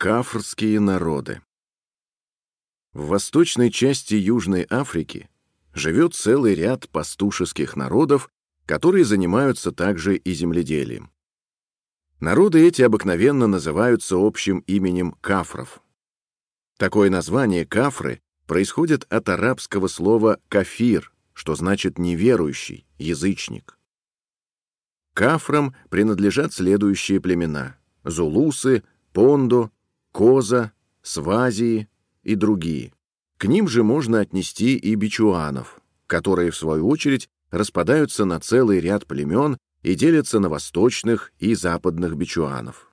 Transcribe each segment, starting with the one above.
Кафрские народы В восточной части Южной Африки живет целый ряд пастушеских народов, которые занимаются также и земледелием. Народы эти обыкновенно называются общим именем кафров. Такое название кафры происходит от арабского слова «кафир», что значит «неверующий», «язычник». Кафрам принадлежат следующие племена – зулусы, пондо, Коза, Свазии и другие. К ним же можно отнести и бичуанов, которые, в свою очередь, распадаются на целый ряд племен и делятся на восточных и западных бичуанов.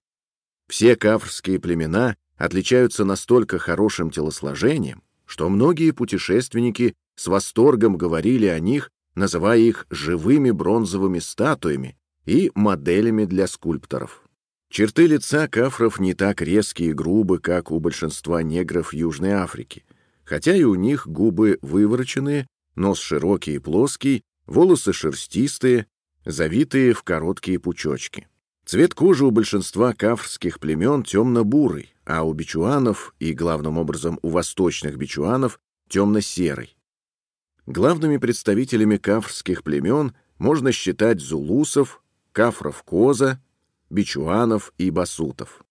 Все кафрские племена отличаются настолько хорошим телосложением, что многие путешественники с восторгом говорили о них, называя их живыми бронзовыми статуями и моделями для скульпторов. Черты лица кафров не так резкие и грубы, как у большинства негров Южной Африки, хотя и у них губы вывороченные, нос широкий и плоский, волосы шерстистые, завитые в короткие пучочки. Цвет кожи у большинства кафрских племен темно-бурый, а у бичуанов и, главным образом, у восточных бичуанов темно-серый. Главными представителями кафрских племен можно считать зулусов, кафров-коза, бичуанов и басутов.